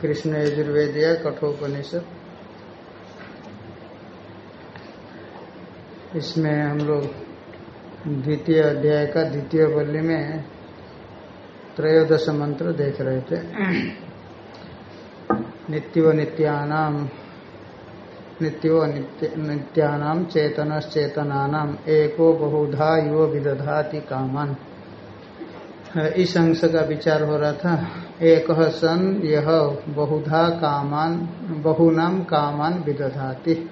कृष्ण यजुर्वेदिया कठोपनिषद। इसमें हम लोग द्वितीय अध्याय का द्वितीय बल्ली में त्रयोदश मंत्र देख रहे थे। नित्यो नित्यानाम नित्यो नित्य नित्यानाम चेतनश्चेतनानाम एको बहुधा यो विदधाति कामन। इस अंश का विचार हो रहा था। एक सन यह बहुधा कामान, बहुनाम कामान विदधाति।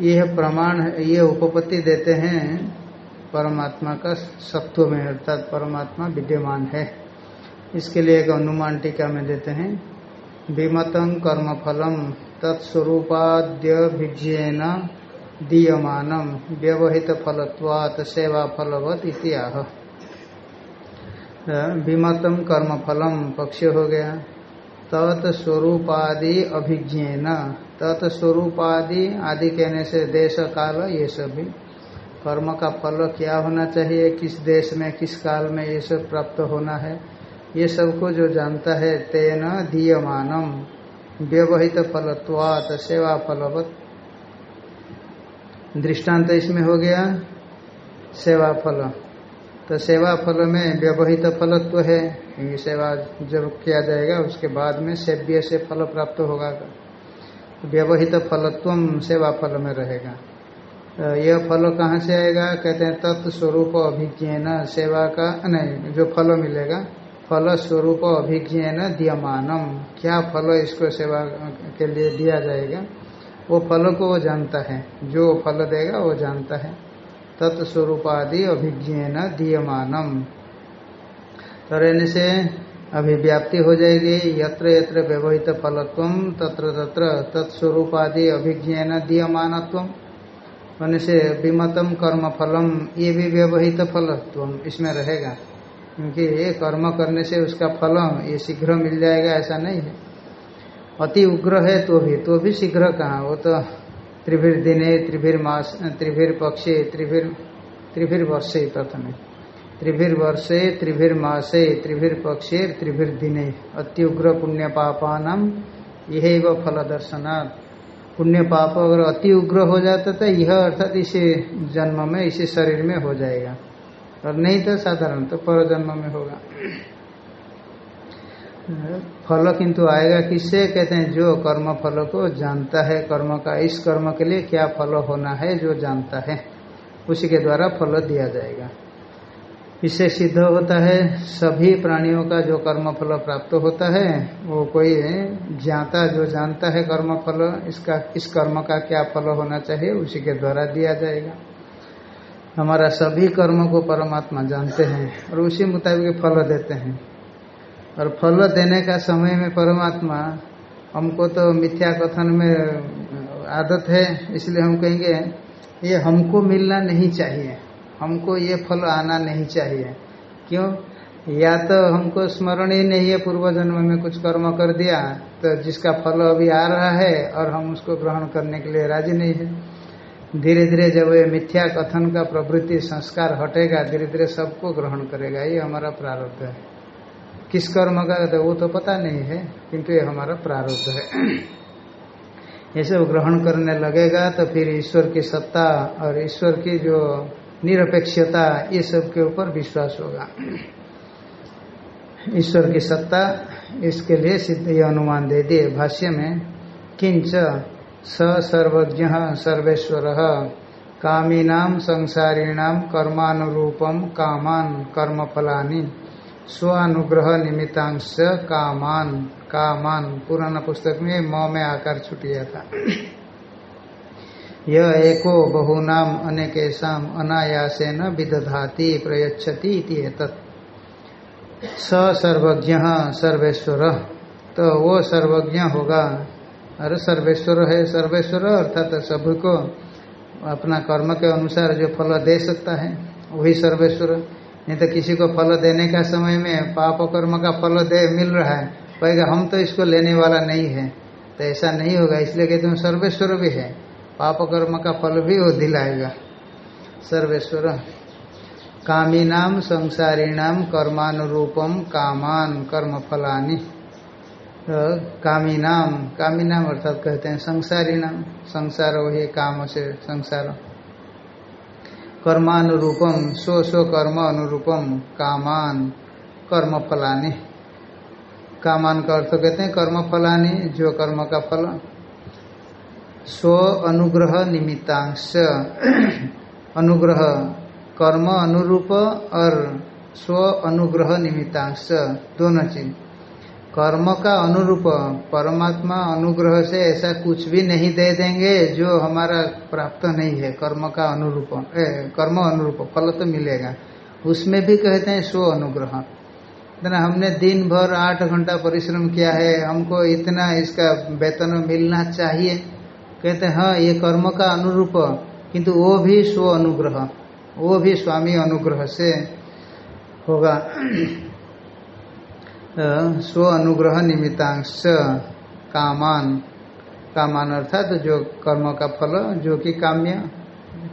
यह प्रमाण ये उपपत्ति देते हैं, परमात्मा का सत्व में, अर्थात परमात्मा विद्यमान है। इसके लिए एक अनुमान टीका में देते हैं। विमतं कर्मफलम तत्स्वरूपाद्यभिज्येन दीयमानम व्यवहित फलत्वात् सेवा फलवत इतिहा विमतम कर्मफलम पक्ष हो गया। तत्स्वरूपादि अभिज्ञेन, तत्स्वरूपादि आदि कहने से देश, काल, ये सब भी। कर्म का फल क्या होना चाहिए? किस देश में, किस काल में ये सब प्राप्त होना है? ये सबको जो जानता है तेन दीयमानम, व्यवहित फलत्वात सेवा फलवत दृष्टांत इसमें हो गया सेवा फल तो सेवा फल में व्यवहित फलत्व है, क्योंकि सेवा जब किया जाएगा, उसके बाद में सेव्य से फल प्राप्त होगा। तो व्यवहित फलत्व सेवा फल में रहेगा। तो यह फल कहाँ से आएगा? कहते हैं तत्स्वरूप अभिज्ञ सेवा का, नहीं, जो फल मिलेगा फल स्वरूप अभिज्ञन दियमानम। क्या फल इसको सेवा के लिए दिया जाएगा? वो फल को वो जानता है। जो फल देगा, वो जानता है। तत्स्वरूपादि अभिज्ञान दियमानम। तो रहने से अभिव्याप्ति हो जाएगी। यत्र यत्र व्यवहित फलत्व, तत्र तत्र तत्स्वरूपादि अभिज्ञन दियमानत्व। होने से विमतम कर्म फलम, ये भी व्यवहित फलत्व। इसमें रहेगा। क्योंकि कर्म करने से उसका फल ये शीघ्र मिल जाएगा, ऐसा नहीं है। अति उग्र है तो भी तो भी शीघ्र कहाँ? वो तो त्रिभिर दिने, त्रिभिर मास, त्रिभिर पक्षे, त्रिभिर त्रिभिर वर्षे प्रथम। त्रिभिर वर्षे, त्रिभिर मासे, त्रिभिर पक्षे, त्रिभिर दिने। अति उग्र पुण्य पापानाम यह फल दर्शनार्थ पुण्य पाप अगर अति उग्र हो जाता तो यह अर्थात इसी जन्म में, इसी शरीर में हो जाएगा। और नहीं तो साधारण तो पर जन्म में होगा। फल किंतु आएगा किससे? कहते हैं, जो कर्म फल को जानता है, कर्म का, इस कर्म के लिए क्या फल होना है जो जानता है, उसी के द्वारा फल दिया जाएगा। इससे सिद्ध होता है, सभी प्राणियों का जो कर्म फल प्राप्त होता है, वो कोई ज्ञाता जो जानता है कर्म फल, इसका, इस कर्म का क्या फल होना चाहिए, उसी के द्वारा दिया जाएगा। हमारा सभी कर्मों को परमात्मा जानते हैं और उसी मुताबिक फल देते हैं। और फल देने का समय में परमात्मा हमको तो मिथ्या कथन में आदत है, इसलिए हम कहेंगे, ये हमको मिलना नहीं चाहिए। हमको ये फल आना नहीं चाहिए। क्यों? या तो हमको स्मरण ही नहीं है पूर्व जन्म में कुछ कर्म कर दिया तो जिसका फल अभी आ रहा है और हम उसको ग्रहण करने के लिए राज़ी नहीं है। धीरे धीरे जब ये मिथ्या कथन का प्रवृत्ति संस्कार हटेगा धीरे धीरे सबको ग्रहण करेगा। ये हमारा प्रारब्ध है। किस कर्म का तो वो तो पता नहीं है, किंतु ये हमारा प्रारब्ध है। ये सब ग्रहण करने लगेगा तो फिर ईश्वर की सत्ता और ईश्वर की जो निरपेक्षता, ये सब के ऊपर विश्वास होगा। ईश्वर की सत्ता, इसके लिए सिद्ध ये अनुमान दे दिए। भाष्य में, किंच स सर्वज्ञ सर्वेश्वर। कामीनाम संसारीणाम कर्मानुरूपम कामान कर्मफलानि। स्वानुग्रह निमित्तांश कामान कामान। पुराना पुस्तक में म में आकार छुटिया था। यह एको बहुनाम अनेकेशम अनायासेन विदधाति, प्रयच्छति स सर्वज्ञ सर्वेश्वर। तो वो सर्वज्ञ होगा। अरे सर्वेश्वर है सर्वेश्वर, अर्थात सभी को अपना कर्म के अनुसार जो फल दे सकता है, वही सर्वेश्वर। नहीं तो किसी को फल देने का समय में पाप कर्म का फल दे मिल रहा है, कहेगा, हम तो इसको लेने वाला नहीं है। तो ऐसा नहीं होगा, इसलिए कहते हैं, सर्वेश्वर भी है, पाप कर्म का फल भी वो दिलाएगा। सर्वेश्वर। कामी नाम, संसारी नाम, कर्मानुरूपम, कामान, कर्म फलानी। तो कामी नाम कामी नाम अर्थात कहते हैं संसारी नाम। संसार वही काम से संसार। कर्मानुरूपम स्व स्व कर्म अनुरूपम कामान कर्म फलानी। कामान का अर्थ कहते हैं कर्म फलानी जो कर्म का फल। स्व अनुग्रह निमित्तांश। अनुग्रह कर्म अनुरूप और स्व अनुग्रह निमित्तांश दोनों चीज। कर्म का अनुरूप, परमात्मा अनुग्रह से ऐसा कुछ भी नहीं दे देंगे जो हमारा प्राप्त नहीं है। कर्म का अनुरूप कर्म अनुरूप, फल तो मिलेगा। उसमें भी कहते हैं स्व अनुग्रह। इतना हमने दिन भर आठ घंटा परिश्रम किया है, हमको इतना इसका वेतन मिलना चाहिए। कहते हैं हाँ ये कर्म का अनुरूप, किंतु वो भी स्व अनुग्रह, वो भी स्वामी अनुग्रह से होगा। स्व अनुग्रह निमित्तांश कामान। कामान अर्थात तो जो कर्म का फल, जो कि काम्य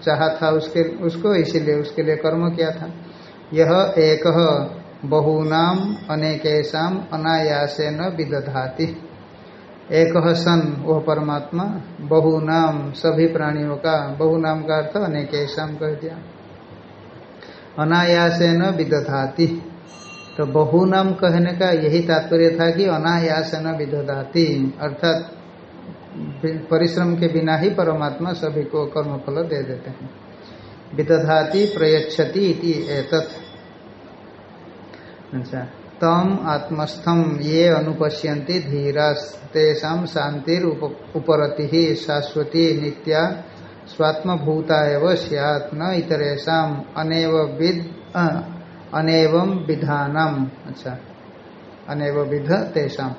चाहा था उसके, उसको इसीलिए उसके लिए कर्म किया था। यह एक बहूनाम अनेकेशम अनायासेन विदधाति। एक सन, वह परमात्मा, बहुनाम सभी प्राणियों का, बहुनाम का अर्थ अनेकेशम कह दिया। अनायासेन विदधाति। तो बहुनाम कहने का यही तात्पर्य था कि अनायासन विदधाति, अर्थात परिश्रम के बिना ही परमात्मा सभी को कर्मफल दे देते हैं। विदधाति प्रयच्छति इति अच्छा तम आत्मस्थम ये अनुपश्यन्ति धीरा तेषा शांतिर उपरति ही शाश्वती नित्या, स्वात्मभूता एवं सियात, न इतरेशा अनेव विद अनेवम विधानम। अच्छा। अनेव विध तेषा।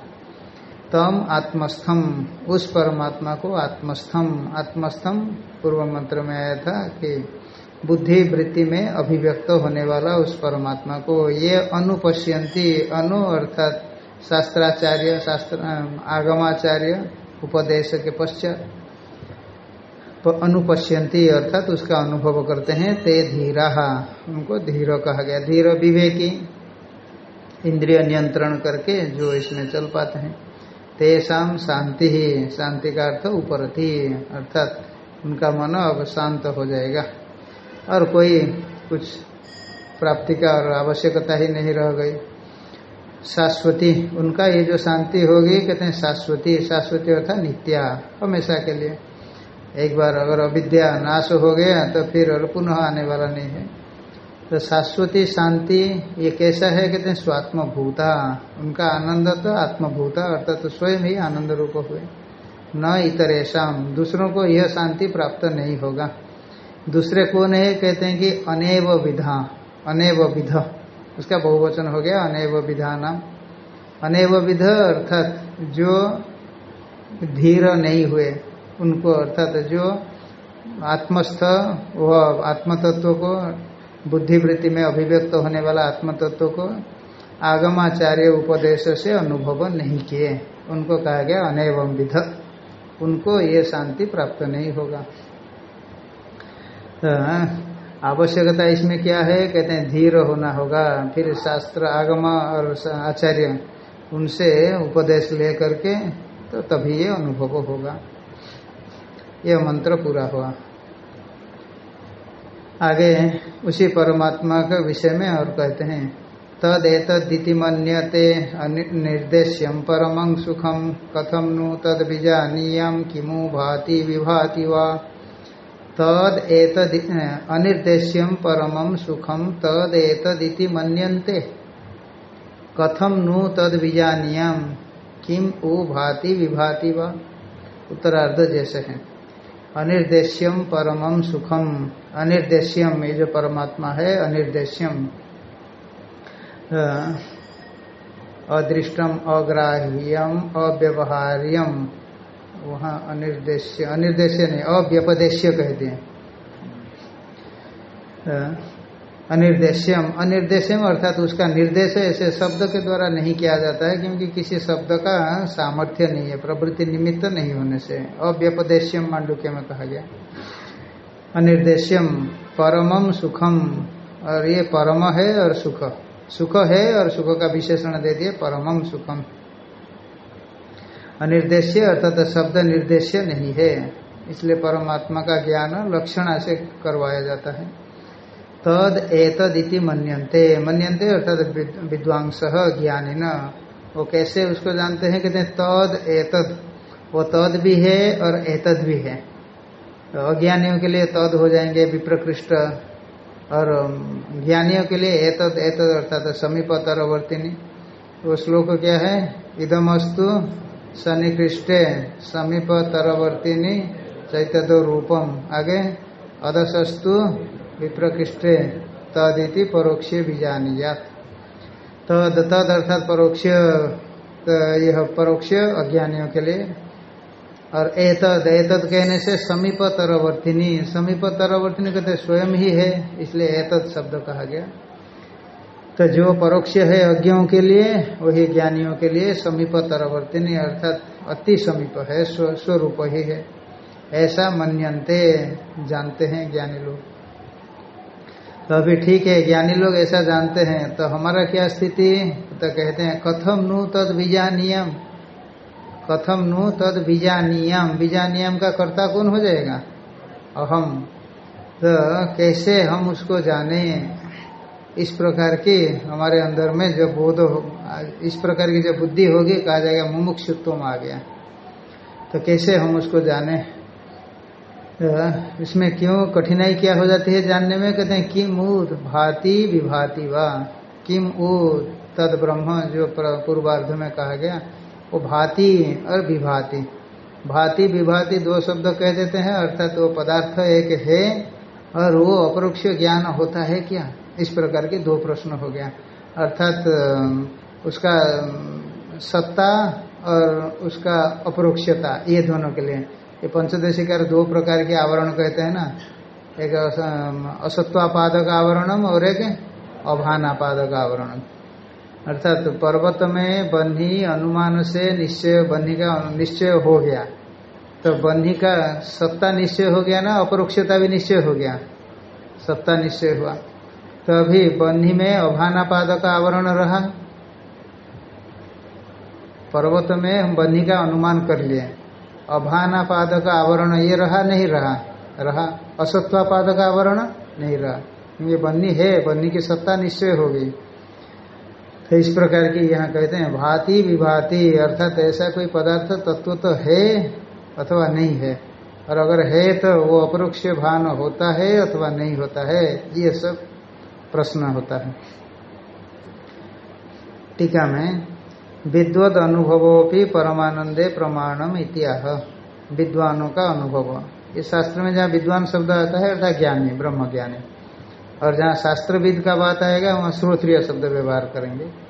तम आत्मस्थम। उस परमात्मा को आत्मस्थम। आत्मस्थम पूर्व मंत्र में आया था कि बुद्धि वृत्ति में अभिव्यक्त होने वाला उस परमात्मा को ये अनुपश्यंती, अनु अर्थात शास्त्राचार्य, शास्त्र आगमाचार्य उपदेश के पश्चात अनुपश्यंती अर्थात उसका अनुभव करते हैं, ते धीरा। उनको धीर कहा गया। धीर विवेकी। इंद्रिय नियंत्रण करके जो इसमें चल पाते हैं। तेषाम शांति। ही शांति का अर्थ उपरति। अर्थात उनका मन अब शांत हो जाएगा। और कोई कुछ प्राप्ति का और आवश्यकता ही नहीं रह गई। शाश्वती। उनका ये जो शांति होगी, कहते हैं शाश्वती। शाश्वती अर्थात नित्या। हमेशा के लिए। एक बार अगर अविद्या नाश हो गया तो फिर और पुनः आने वाला नहीं है। तो शाश्वती शांति, ये कैसा है? कहते हैं स्वात्मभूता। उनका आनंद तो आत्मभूता, अर्थात तो स्वयं ही आनंद रूप हुए। न इतरेशम, दूसरों को यह शांति प्राप्त नहीं होगा। दूसरे कौन है? कहते हैं कि अनेव विधा, अनेव विध। उसका बहुवचन हो गया, अनेव विधा नाम अनेव विध, अर्थात जो धीर नहीं हुए। उनको अर्थात जो आत्मस्थ वह आत्मतत्व को बुद्धिवृत्ति में अभिव्यक्त होने वाला आत्मतत्व को आगमाचार्य उपदेश से अनुभव नहीं किए। उनको कहा गया अनेवम विध। उनको ये शांति प्राप्त नहीं होगा। तो आवश्यकता इसमें क्या है? कहते हैं, धीर होना होगा। फिर शास्त्र आगम और आचार्य उनसे उपदेश ले करके तो तभी ये अनुभव होगा। यह मंत्र पूरा हुआ। आगे उसी परमात्मा के विषय में और कहते हैं, तदेत मन्यते निर्देश्यम परमं सुखम कथम नु तद बीजानीयम किमु भाति विभाति वा। तद एतद अनिर्देश्यम सुखम तद एतदिति मन्यन्ते कथम नु तद विजानियम किम उ भाति विभाति व। उत्तरार्ध जैसे है। अनिर्देश्यम परमम सुखम। अनिर्देश्यम ये जो परमात्मा है अनिर्देश्यम अदृष्टम, अग्राह्यम, अव्यवहार्यम। वहाँ अनिर्देश्य अनिर्देश्य नहीं, अव्यपदेश्य कहते दिए अनिर्देश्यम। अनिर्देश्यम अर्थात उसका निर्देश ऐसे शब्द के द्वारा नहीं किया जाता है, क्योंकि किसी शब्द का सामर्थ्य नहीं है, प्रवृत्ति निमित्त नहीं होने से। अव्यपदेश्यम मांडुक्य में कहा गया। अनिर्देश्यम, परमम सुखम। और ये परम है और सुख। सुख है और सुख का विशेषण दे दिए, परमम सुखम। अनिर्देश्य अर्थात शब्द निर्देश्य नहीं है, इसलिए परमात्मा का ज्ञान लक्षण से करवाया जाता है। तद एतद इति मन्यन्ते। मन्यन्ते अर्थात विद्वांस ज्ञानी न वो कैसे उसको जानते हैं? कहते हैं, तद एतद। वो तद भी है और एतद भी है। तो अज्ञानियों के लिए तद हो जाएँगे विप्रकृष्ट। और ज्ञानियों के लिए एतद एतद अर्थात समीप तरवर्तिनी वो श्लोक क्या है? इदमस्तु समीप तरवर्तिनी चैतद रूपम। आगे, अदसस्तु विप्रकृष्टे तदिति परोक्ष बीजानियात। तद तद अर्थात परोक्ष यह परोक्ष अज्ञानियों के लिए, और एतद एतद कहने से समीप तरवर्तिनी समीप तरवर्तिनी कहते स्वयं ही है, इसलिए एतद शब्द कहा गया। तो जो परोक्ष है अज्ञों के लिए, वही ज्ञानियों के लिए समीप तरवर्तिनी अर्थात अति समीप है स्वरूप ही है। ऐसा मन्यन्ते, जानते हैं ज्ञानी लोग। तो अभी ठीक है, ज्ञानी लोग ऐसा जानते हैं तो हमारा क्या स्थिति? तो कहते हैं, कथम नु तद बीजा नियम कथम नु तद बीजा नियम बीजा नियम का कर्ता कौन हो जाएगा? अहम। तो कैसे हम उसको जाने? इस प्रकार की हमारे अंदर में जब बोध हो, इस प्रकार की जब बुद्धि होगी, कहा जाएगा मुमुक्षुत्व आ गया। तो कैसे हम उसको जाने? इसमें क्यों कठिनाई क्या हो जाती है जानने में? कहते हैं, किम उद भाति विभाति वा। किम उद तद ब्रह्म, जो पूर्वार्ध में कहा गया, वो भाति और विभाति। भाति विभाति दो शब्द कह देते हैं, अर्थात तो वो पदार्थ एक है, और वो अपरोक्ष ज्ञान होता है क्या? इस प्रकार के दो प्रश्न हो गया। अर्थात उसका सत्ता और उसका अपरोक्षता, ये दोनों के लिए। ये पंचदेशिकार दो प्रकार के आवरण कहते हैं ना। एक असत्वापादक आवरणम और एक अभानापादक आवरण अर्थात तो पर्वत में बन्ही अनुमान से निश्चय बन्ही का निश्चय हो गया। तो बन्ही का सत्ता निश्चय हो गया ना, अपरोक्षता भी निश्चय हो गया। सत्ता निश्चय हुआ। तो अभी बन्ही में अभानापादक आवरण रहा। पर्वत में हम बन्ही का अनुमान कर लिए अभाना पाद का आवरण ये रहा, नहीं रहा। रहा। असत्वा पाद का आवरण, नहीं रहा। ये बन्नी है, बन्नी की सत्ता निश्चय होगी। तो इस प्रकार की यहाँ कहते हैं, भांति विभाति, अर्थात ऐसा कोई पदार्थ तत्व तो है अथवा नहीं है। और अगर है तो वो अपरोक्ष भान होता है अथवा नहीं होता है, ये सब प्रश्न होता है। टीका में विद्वद अनुभवों परमानंदे प्रमाणम इतिहा विद्वानों का अनुभव। इस शास्त्र में जहाँ विद्वान शब्द आता है, अर्थात ज्ञानी ब्रह्म ज्ञानी और जहाँ शास्त्रविद का बात आएगा, वहाँ श्रोत्रिय शब्द व्यवहार करेंगे।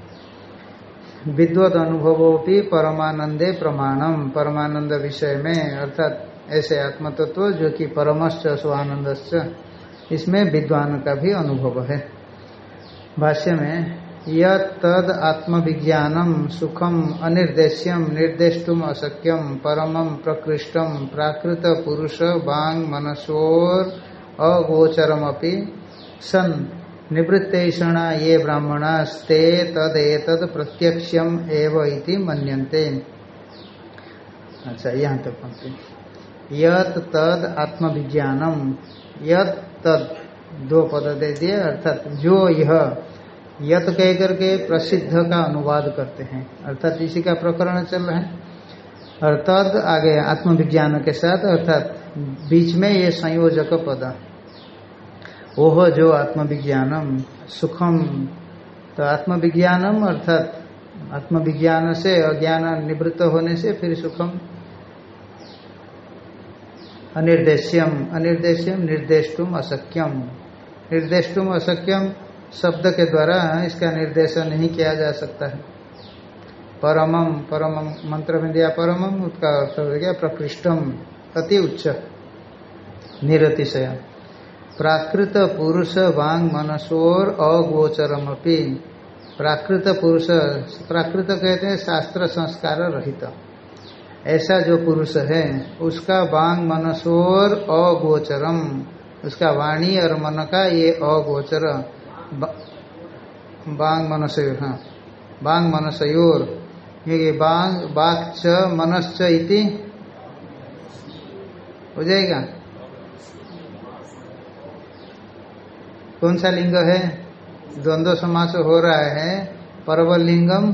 विद्वत अनुभवों परमानंदे प्रमाणम। परमानंद विषय में, अर्थात ऐसे आत्मतत्व जो कि परमश्च स्वानंद इसमें विद्वान का भी अनुभव है। भाष्य में यद आत्मविज्ञानम सुखम अनिर्देश्यम निर्देष्टुम अशक्यम परमम प्रकृष्टम प्राकृत पुरुष बांग मनसोर अगोचरमपि सन निवृत्तेषणा ये ब्राह्मणास्ते तदेतद प्रत्यक्षम एव इति मन्यन्ते। अच्छा यहाँ तक पहुँचे यत तद आत्मविज्ञानम यत तद दो पद दे दिए, अर्थात जो यह यत कह करके प्रसिद्ध का अनुवाद करते हैं। अर्थात इसी का प्रकरण चल रहा है। अर्थात आगे आत्मविज्ञान के साथ, अर्थात बीच में ये संयोजक पद। ओह, जो आत्मविज्ञानम, सुखम। तो आत्मविज्ञानम, अर्थात आत्मविज्ञान से अज्ञान निवृत्त होने से फिर सुखम। अनिर्देश्यम अनिर्देश्यम निर्देशुम असक्यम निर्देशुम असक्यम शब्द के द्वारा इसका निर्देशन नहीं किया जा सकता है। परमम परमम मंत्र में दिया परमम उसका अर्थ हो गया प्रकृष्टम अति उच्च, निरतिशय। प्राकृत पुरुष वांग मनसोर अगोचरम अपनी प्राकृत पुरुष, प्राकृत कहते हैं शास्त्र संस्कार रहित। ऐसा जो पुरुष है, उसका वांग मनसोर अगोचरम, उसका वाणी और मन का ये अगोचर बांग मनसयोर हाँ। बांग मनसयोर। ये बांग बाक्च मनश्च इति। हो जाएगा? कौन सा लिंग है? द्वंद्व समास हो रहा है। परवल लिंगम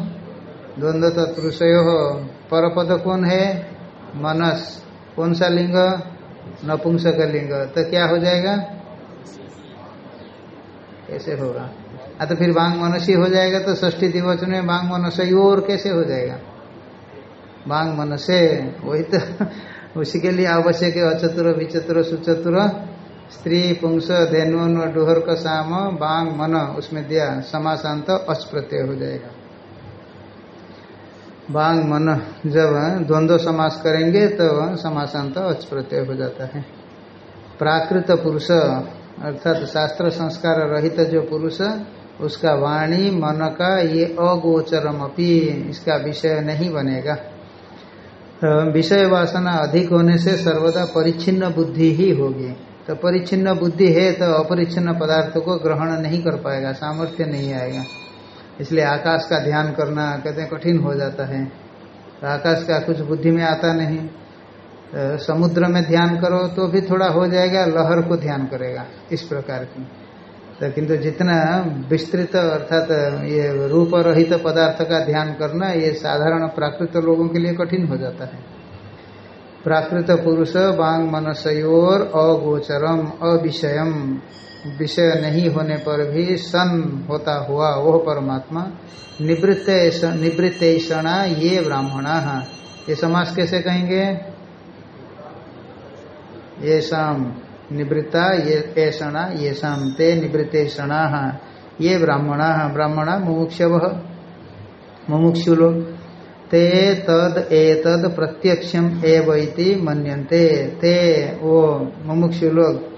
द्वंद्व तत्पुरुषय। हो परपद कौन है? मनस। कौन सा लिंग? नपुंसक लिंग तो क्या हो जाएगा? कैसे होगा? हाँ तो फिर बांग मनसी हो जाएगा तो ष्ठी दिवचन में बांग मनसई और कैसे हो जाएगा? बांग मनसे वही तो उसी के लिए आवश्यक है अचतुर, विचतुर, सुचतुर, स्त्री, पुंस धेनु डोहर का साम बांग मन, उसमें दिया, समासांत अच प्रत्यय हो जाएगा। बांग मन, जब द्वंद्व समास करेंगे तो समासांत अच प्रत्यय हो जाता है। प्राकृत पुरुष अर्थात शास्त्र संस्कार रहित जो पुरुष, उसका वाणी मन का ये अगोचरम अपी इसका विषय नहीं बनेगा। विषय वासना अधिक होने से सर्वदा परिच्छिन्न बुद्धि ही होगी। तो परिच्छिन्न बुद्धि है तो अपरिच्छिन्न पदार्थ को ग्रहण नहीं कर पाएगा, सामर्थ्य नहीं आएगा। इसलिए आकाश का ध्यान करना, कहते कठिन हो जाता है। तो आकाश का कुछ बुद्धि में आता नहीं। समुद्र में ध्यान करो तो भी थोड़ा हो जाएगा, लहर को ध्यान करेगा, इस प्रकार की। तो किंतु जितना विस्तृत अर्थात ये रूप रहित पदार्थ का ध्यान करना, ये साधारण प्राकृत लोगों के लिए कठिन हो जाता है। प्राकृत पुरुष वांग मनसयोर अगोचरम अविषयम, विषय नहीं होने पर भी सन होता हुआ वह परमात्मा, निवृत्त निवृत्तेषणा ये ब्राह्मणा। ये समास कैसे कहेंगे? ये निवृत्ता, ये ऐसा ये शाम ते निवृत्ते निवृत्तेषणा। ये ब्राह्मणा ब्राह्मणा मुमुक्षु लोग ते तद एतद प्रत्यक्षम एवं मनते ते वो मुमुक्षु लोग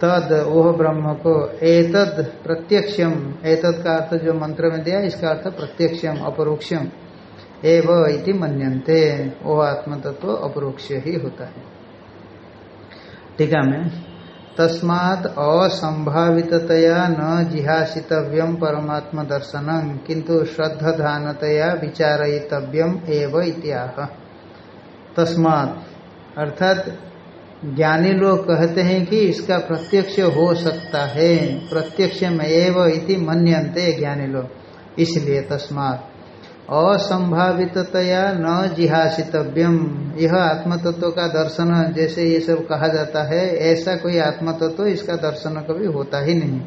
तद वो ब्रह्म को एतद प्रत्यक्षम। एतद का अर्थ जो मंत्र में दिया, इसका अर्थ प्रत्यक्षम, अपरोक्षम। एव इति मनते वो आत्म तत्व अपरोक्ष ही होता है। टीका में, तस्मात् असंभावितया न जिहासितव्यम परमात्म दर्शन किंतु श्रद्धानतया विचारयितव्यम एव इत्याह। तस्मात्, अर्थात ज्ञानी लोग कहते हैं कि इसका प्रत्यक्ष हो सकता है प्रत्यक्ष में एव इति मन्यन्ते ज्ञानी लोग। इसलिए तस्मात् असंभावितया न जिहासितव्यम। यह आत्मतत्व का दर्शन, जैसे ये सब कहा जाता है, ऐसा कोई आत्मतत्व इसका दर्शन कभी होता ही नहीं।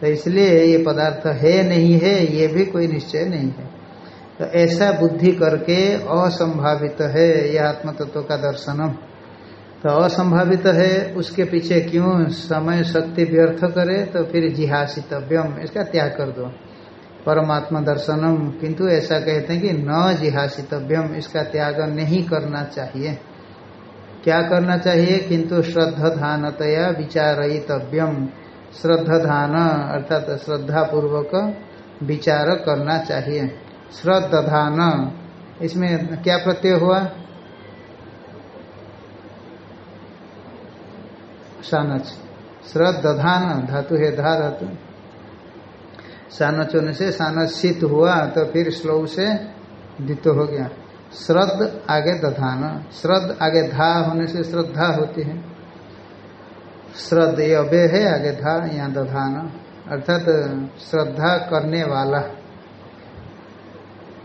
तो इसलिए ये पदार्थ है नहीं है, ये भी कोई निश्चय नहीं है। तो ऐसा बुद्धि करके असंभावित है यह आत्मतत्व का दर्शनम तो असंभावित है, उसके पीछे क्यों समय शक्ति व्यर्थ करे तो फिर जिहासितव्यम, इसका त्याग कर दो। परमात्मा दर्शनम। किंतु ऐसा कहते हैं कि न जिहासितव्यम, इसका त्याग नहीं करना चाहिए। क्या करना चाहिए? किंतु श्रद्धानतया विचारितव्यम श्रद्धान अर्थात श्रद्धा पूर्वक विचार करना चाहिए। श्रद्धान इसमें क्या प्रत्यय हुआ? सानच। श्रद्धान धातु है, धा धातु। सानच होने से सानचित हुआ तो फिर श्लोक से द्वित हो गया। श्रद्ध आगे दधान। श्रद्ध आगे धा होने से श्रद्धा होती है। श्रद्ध ये अभय है, आगे धा, यहाँ दधान। अर्थात श्रद्धा करने वाला।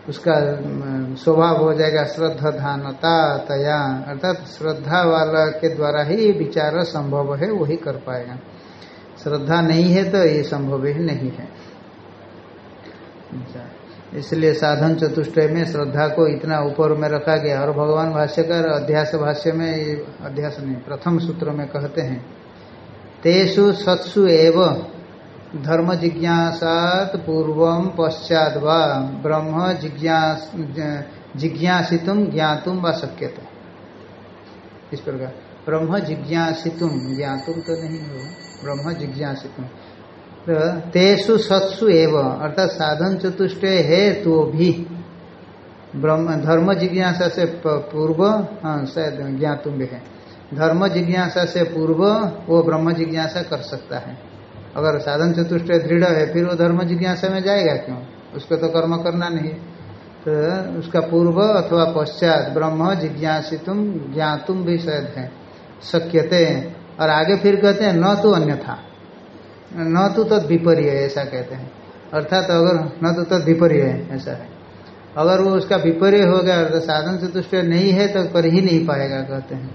उसका स्वभाव हो जाएगा श्रद्धानता तया। अर्थात श्रद्धा वाला के द्वारा ही विचार संभव है, वही कर पाएगा। श्रद्धा नहीं है तो ये संभव ही नहीं है। इसलिए साधन चतुष्टय में श्रद्धा को इतना ऊपर में रखा गया। और भगवान भाष्यकर अध्यास भाष्य में अध्यास नहीं, प्रथम सूत्र में कहते हैं, तेषु सत्सु एव धर्म जिज्ञासात पूर्व पश्चात व ब्रह्म जिज्ञास जिज्ञासितुम ज्ञातुम व शक्यता। इस प्रकार, ब्रह्म जिज्ञासितुम ज्ञातुम तो नहीं होगा ब्रह्म जिज्ञासित। तो तेसु सत्सु एव, अर्थात साधन चतुष्ट है तो भी। ब्रह्म, धर्म जिज्ञासा से पूर्व हाँ शायद ज्ञातुम भी है। धर्म जिज्ञासा से पूर्व, वो ब्रह्म जिज्ञासा कर सकता है। अगर साधन चतुष्ट दृढ़ है, फिर वो धर्म जिज्ञासा में जाएगा क्यों? उसको तो कर्म करना नहीं। तो उसका पूर्व अथवा पश्चात ब्रह्म जिज्ञासितुम ज्ञातुम भी शायद है, शक्यते और आगे फिर कहते हैं, न तो अन्यथा। न तो तद विपर्य ऐसा कहते हैं। अर्थात तो अगर न तो तद विपर्य ऐसा है। अगर वो उसका विपर्य हो गया, अर्थात साधन चतुष्ट नहीं है तो कर ही नहीं पाएगा, कहते हैं।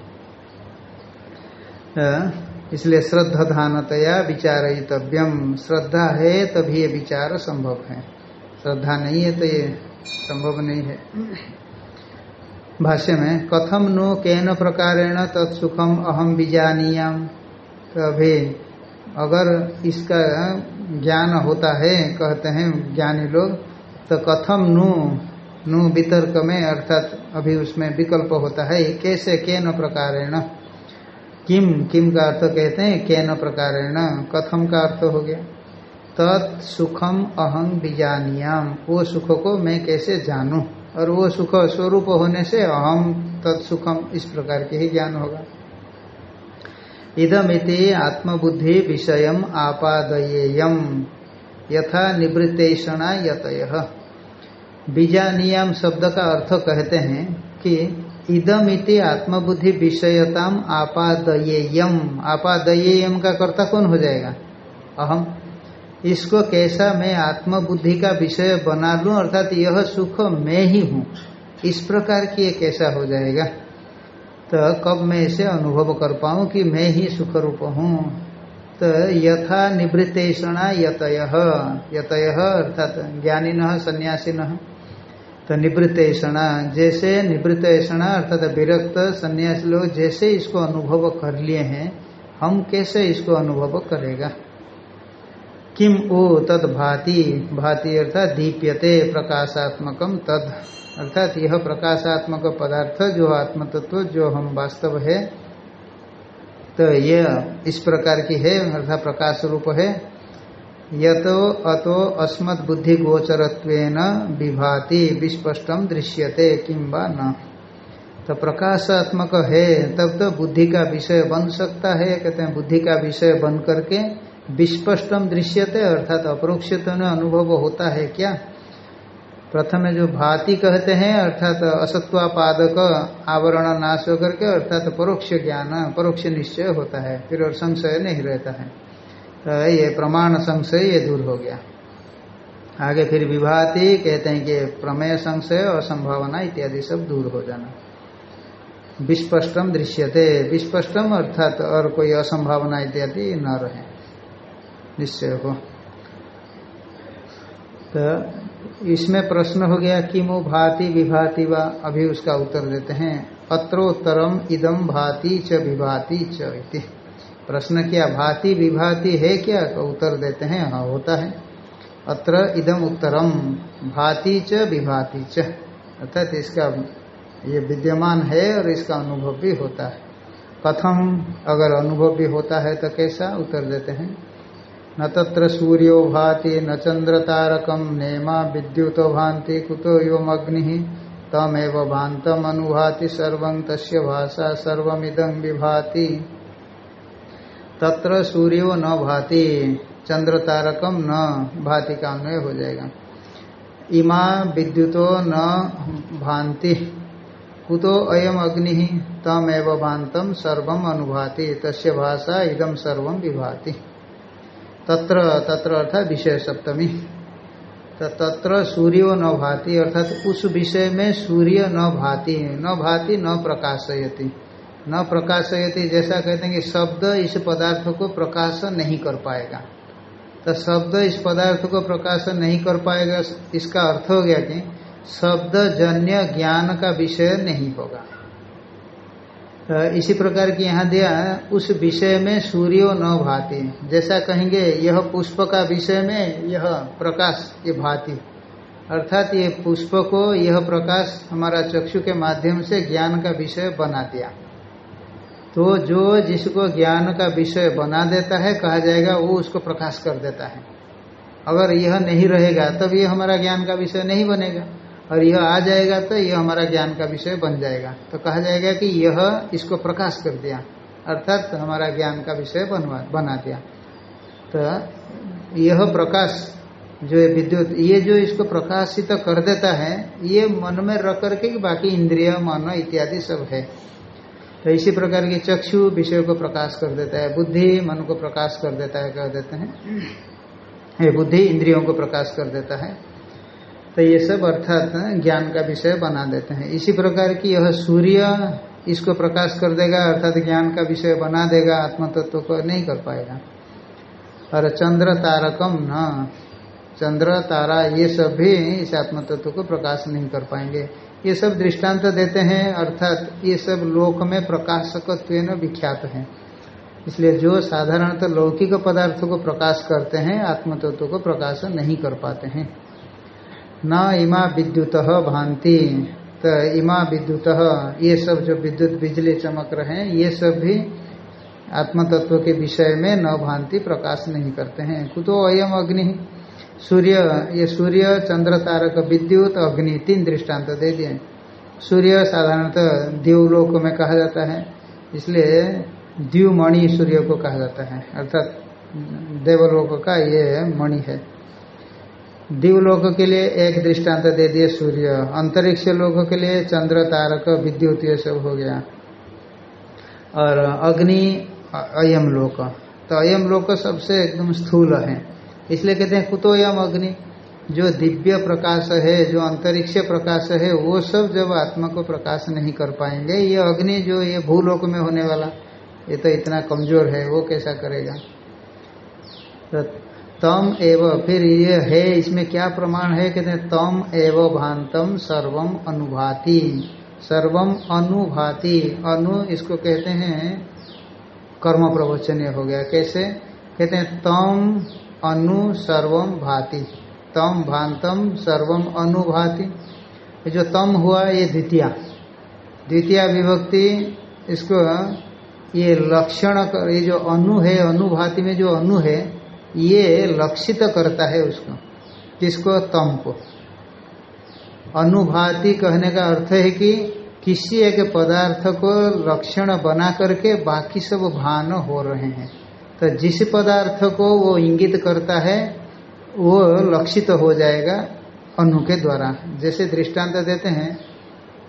इसलिए श्रद्धाधानतया विचारितव्यम श्रद्धा है, तभी ये विचार संभव है। श्रद्धा नहीं है तो ये संभव नहीं है। भाष्य में, कथम नो केन प्रकारेण तत्सुखम अहम बीजानीयाम तो अभी अगर इसका ज्ञान होता है, कहते हैं ज्ञानी लोग तो कथम नु नु वितर्क में, अर्थात अभी उसमें विकल्प होता है कैसे, केन प्रकारेण? किम किम का अर्थ कहते हैं, केन प्रकार कथम का अर्थ हो गया। तत् सुखम अहम बीजानियाम वो सुख को मैं कैसे जानूं? और वो सुख स्वरूप होने से अहम तत्सुखम इस प्रकार के ही ज्ञान होगा। इदमिति आत्मबुद्धि विषय आपादयेयम। यथा निवृत्तेषणा यतय। बीजानियाम शब्द का अर्थ कहते हैं कि इदम इति आत्मबुद्धि विषयताम आपादयेयम। आपादयेयम का कर्ता कौन हो जाएगा? अहम। इसको कैसा मैं आत्मबुद्धि का विषय बना लूँ? अर्थात यह सुख मैं ही हूँ। इस प्रकार की कैसा हो जाएगा? तो कब मैं इसे अनुभव कर पाऊँ कि मैं ही सुख रूप हूँ? तो यथा निवृत्तेषणा यतय। यतय अर्थात ज्ञानी न सन्यासी न तो निवृत्त ऐसा जैसे निवृत्त ऐसा अर्थात विरक्त संन्यास लोग जैसे इसको अनुभव कर लिए हैं, हम कैसे इसको अनुभव करेगा? किम ओ तद भाति भाति अर्थात दीप्यते प्रकाशात्मकम तद। अर्थात यह प्रकाशात्मक पदार्थ जो आत्म तत्व जो हम वास्तव है तो यह इस प्रकार की है, अर्थात प्रकाश रूप है। यतो अतो अस्मत् बुद्धि गोचरत्वेन विभाति विस्पष्टम दृश्यते किंबा न। तो प्रकाशात्मक है, तब तो बुद्धि का विषय बन सकता है, कहते हैं बुद्धि का विषय बन करके विस्पष्टम दृश्यते, अर्थात अपरोक्षित अनुभव होता है क्या? प्रथम जो भाति कहते हैं, अर्थात असत्वापादक आवरण नाश होकर के, अर्थात परोक्ष ज्ञान, परोक्ष निश्चय होता है, फिर और संशय नहीं रहता है। तो ये प्रमाण संशय ये दूर हो गया। आगे फिर विभाति, कहते हैं कि प्रमेय संशय और संभावना इत्यादि सब दूर हो जाना। विस्पष्टम दृश्यते। विस्पष्टम अर्थात और कोई असंभावना इत्यादि न रहे। निश्चय हो। तो इसमें प्रश्न हो गया कि मो भाति विभाति वा? अभी उसका उत्तर देते हैं अत्रोत्तरम इदम भाति च विभाति च इति। प्रश्न किया, भाति विभाति है क्या? तो उत्तर देते हैं हाँ होता है। अत्र इदम उत्तरम, भाति च विभाति च। अर्थात इसका ये विद्यमान है और इसका अनुभव भी होता है। कथम अगर अनुभव भी होता है तो कैसा? उत्तर देते हैं। न तत्र सूर्यो भाति न चंद्र तारकम नेमा विद्युतो भांति कुतो योम अग्नि तमेव भातम सर्व, तस्य भाषा सर्विदं विभाति। तत्र सूर्यो न भाति चंद्र तारकम न भाति का हो जाएगा। इमा विद्युतो न भांति कुतो अयम अग्नि तम एव भांतम सर्वम अनुभाति, तस्य भाषा इदम सर्वम विभाति। तत्र तत्र अर्थात विषय सप्तमी। तो तत्र सूर्यो न भाति, अर्थात उस विषय में सूर्य न भाति न भाति न प्रकाशयति। न प्रकाशयति, जैसा कहते हैं कि शब्द इस पदार्थ को प्रकाश नहीं कर पाएगा। तो शब्द इस पदार्थ को प्रकाश नहीं कर पाएगा, इसका अर्थ हो गया कि शब्द जन्य ज्ञान का विषय नहीं होगा। इसी प्रकार की यहाँ दिया, उस विषय में सूर्यो न भाति। जैसा कहेंगे, यह पुष्प का विषय में यह प्रकाश, ये भाति। अर्थात ये पुष्प को यह प्रकाश हमारा चक्षु के माध्यम से ज्ञान का विषय बना दिया। तो जो जिसको ज्ञान का विषय बना देता है, कहा जाएगा, वो उसको प्रकाश कर देता है। अगर यह नहीं रहेगा, तब यह हमारा ज्ञान का विषय नहीं बनेगा। और यह आ जाएगा तो यह हमारा ज्ञान का विषय बन जाएगा। तो कहा जाएगा कि यह इसको प्रकाश कर दिया। अर्थात तो हमारा ज्ञान का विषय बनवा, बना दिया। तो यह प्रकाश जो है विद्युत, ये जो इसको प्रकाशित तो कर देता है, ये मन में रख करके बाकी इंद्रिय, मन इत्यादि सब है। तो इसी प्रकार की चक्षु विषय को प्रकाश कर देता है, बुद्धि मन को प्रकाश कर देता है, कह देते हैं। बुद्धि इंद्रियों को प्रकाश कर देता है। तो ये सब अर्थात ज्ञान का विषय बना देते हैं। इसी प्रकार की यह सूर्य इसको प्रकाश कर देगा, अर्थात ज्ञान का विषय बना देगा आत्म तत्व को नहीं कर पाएगा। और चंद्र तारकम न चंद्र, तारा, ये सब भी इस आत्म तत्व को प्रकाश नहीं कर पाएँगे। ये सब दृष्टांत देते हैं, अर्थात ये सब लोक में प्रकाशकत्व विख्यात है। इसलिए जो साधारणतः लौकिक पदार्थों को प्रकाश करते हैं आत्म तत्व को प्रकाश नहीं कर पाते हैं। न इमा विद्युत भांति। तो इमा विद्युत, ये सब जो विद्युत बिजली चमक रहे हैं, ये सब भी आत्म तत्व के विषय में न भांति प्रकाश नहीं करते हैं। कुतो अयम अग्नि। सूर्य, ये सूर्य, चंद्र, तारक, विद्युत, अग्नि, तीन दृष्टांत दे दिए सूर्य साधारणतः देवलोक में कहा जाता है, इसलिए द्युमणि सूर्य को कहा जाता है, अर्थात देवलोक का ये मणि है। दिवलोक के लिए एक दृष्टांत दे दिए सूर्य। अंतरिक्ष लोक के लिए चंद्र, तारक, विद्युत, ये सब हो गया। और अग्नि अयम लोक। तो अयम लोक सबसे एकदम स्थूल है। इसलिए कहते हैं कुतोयम अग्नि। जो दिव्य प्रकाश है, जो अंतरिक्ष प्रकाश है, वो सब जब आत्मा को प्रकाश नहीं कर पाएँगे, ये अग्नि जो ये भूलोक में होने वाला, ये तो इतना कमज़ोर है, वो कैसा करेगा? तो तम एव। फिर ये है, इसमें क्या प्रमाण है? कहते हैं, तम एव भांतम सर्वम अनुभाति। सर्वम अनुभाति। अनु इसको कहते हैं, कर्म प्रवचनीय हो गया। कैसे? कहते हैं, तम अनु सर्वम भाति। तम भांतम सर्वम अनुभाति। जो तम हुआ, ये द्वितीय। द्वितीय विभक्ति, इसको ये लक्षण ये जो अनु है, अनुभाति में जो अनु है ये लक्षित करता है उसको। किसको? तम को अनुभाति कहने का अर्थ है कि किसी एक पदार्थ को लक्षण बना करके बाकी सब भान हो रहे हैं। तो जिस पदार्थ को वो इंगित करता है, वो लक्षित हो जाएगा अनु के द्वारा। जैसे दृष्टांत देते हैं,